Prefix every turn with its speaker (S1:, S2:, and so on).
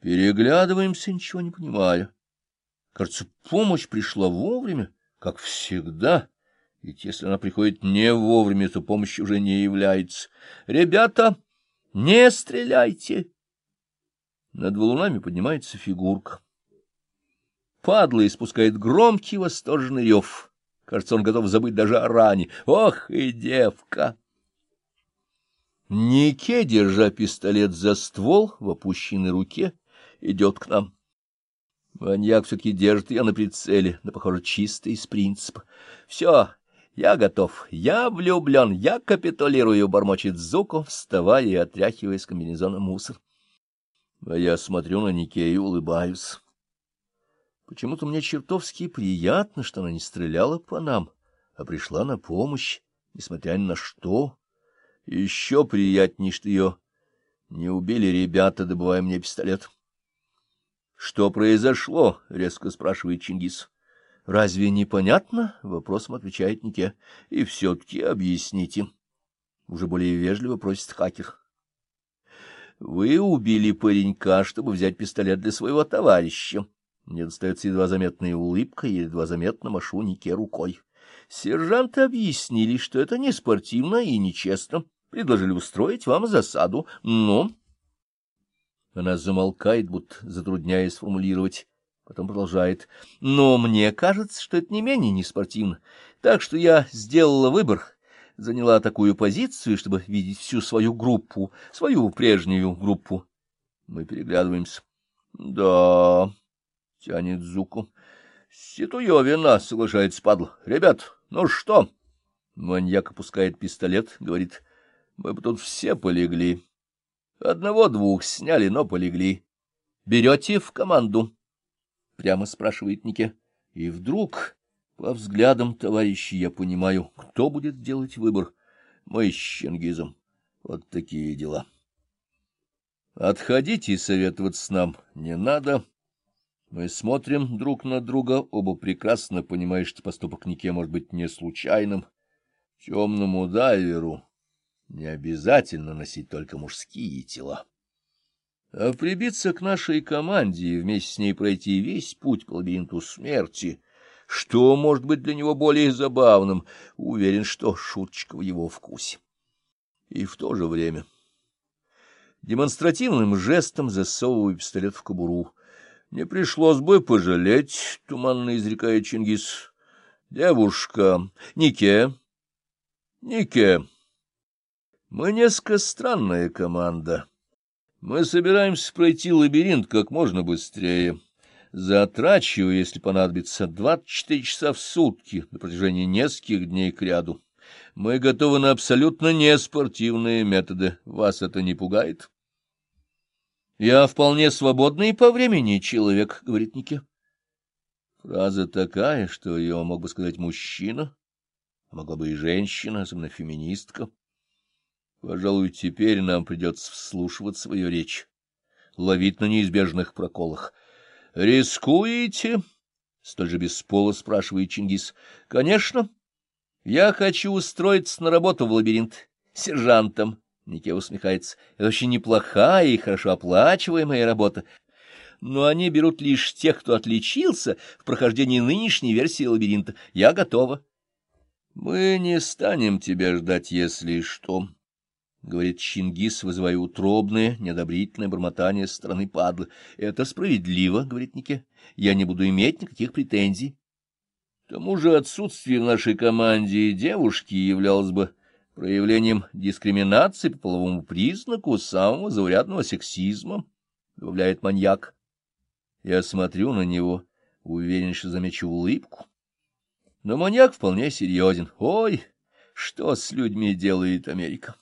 S1: Переглядываемся, ничего не понимая. Кажется, помощь пришла вовремя, как всегда. Ведь если она приходит не вовремя, то помощь уже не является. «Ребята, не стреляйте!» Над валунами поднимается фигурка. Падла испускает громкий восторженный рев. Кажется, он готов забыть даже о ране. Ох и девка! Нике, держа пистолет за ствол в опущенной руке, идет к нам. Маньяк все-таки держит ее на прицеле, но, похоже, чисто из принципа. Все, я готов, я влюблен, я капитулирую, бормочет Зуко, вставая и отряхивая с комбинезона мусор. А я смотрю на Нике и улыбаюсь. Почему-то мне чертовски приятно, что она не стреляла по нам, а пришла на помощь, несмотря ни на что. Еще приятней, что ее не убили ребята, добывая мне пистолет. — Что произошло? — резко спрашивает Чингис. — Разве непонятно? — вопросом отвечает Нике. — И все-таки объясните. Уже более вежливо просит хакер. — Вы убили паренька, чтобы взять пистолет для своего товарища. Мне достается едва заметная улыбка и едва заметно машу Нике рукой. Сержанты объяснили, что это не спортивно и нечестно. Предложили устроить вам засаду, но... Она замолкает, будто затрудняясь сформулировать. Потом продолжает. Но мне кажется, что это не менее неспортивно. Так что я сделала выбор, заняла такую позицию, чтобы видеть всю свою группу, свою прежнюю группу. Мы переглядываемся. Да, тянет Зуку. Ситуё вина, соглашается падла. Ребят, ну что? Маньяк опускает пистолет, говорит. Мы бы тут все полегли. Одного-двух сняли, но полегли. Берете в команду? Прямо спрашивает Нике. И вдруг, по взглядам товарищей, я понимаю, кто будет делать выбор. Мы с Чингизом. Вот такие дела. Отходите советоваться с нам не надо. Мы смотрим друг на друга, оба прекрасно понимая, что поступок Нике может быть не случайным. Темному дайверу не обязательно носить только мужские тела. А прибиться к нашей команде и вместе с ней пройти весь путь по лабиринту смерти, что может быть для него более забавным, уверен, что шуточка в его вкусе. И в то же время демонстративным жестом засовываю пистолет в кобуру. Не пришлось бы пожалеть, — туманно изрекает Чингис. Девушка, Нике, Нике. Мы несколько странная команда. Мы собираемся пройти лабиринт как можно быстрее. Затрачиваю, если понадобится, двадцать четыре часа в сутки на протяжении нескольких дней кряду. Мы готовы на абсолютно неспортивные методы. Вас это не пугает? — Я вполне свободный по времени человек, — говорит Нике. Фраза такая, что ее мог бы сказать мужчина, могла бы и женщина, особенно феминистка. Пожалуй, теперь нам придется вслушивать свою речь, ловить на неизбежных проколах. — Рискуете? — столь же без пола спрашивает Чингис. — Конечно. Я хочу устроиться на работу в лабиринт сержантом. Нике усмехается. — Это очень неплохая и хорошо оплачиваемая работа. Но они берут лишь тех, кто отличился в прохождении нынешней версии лабиринта. Я готова. — Мы не станем тебя ждать, если что. — говорит Чингис, вызывая утробное, неодобрительное бормотание со стороны падлы. — Это справедливо, — говорит Нике. — Я не буду иметь никаких претензий. К тому же отсутствие в нашей команде девушки являлось бы проявлением дискриминации по половому признаку самого заурядного сексизма, — добавляет маньяк. Я смотрю на него, уверен, что замечу улыбку. Но маньяк вполне серьезен. Ой, что с людьми делает Америка?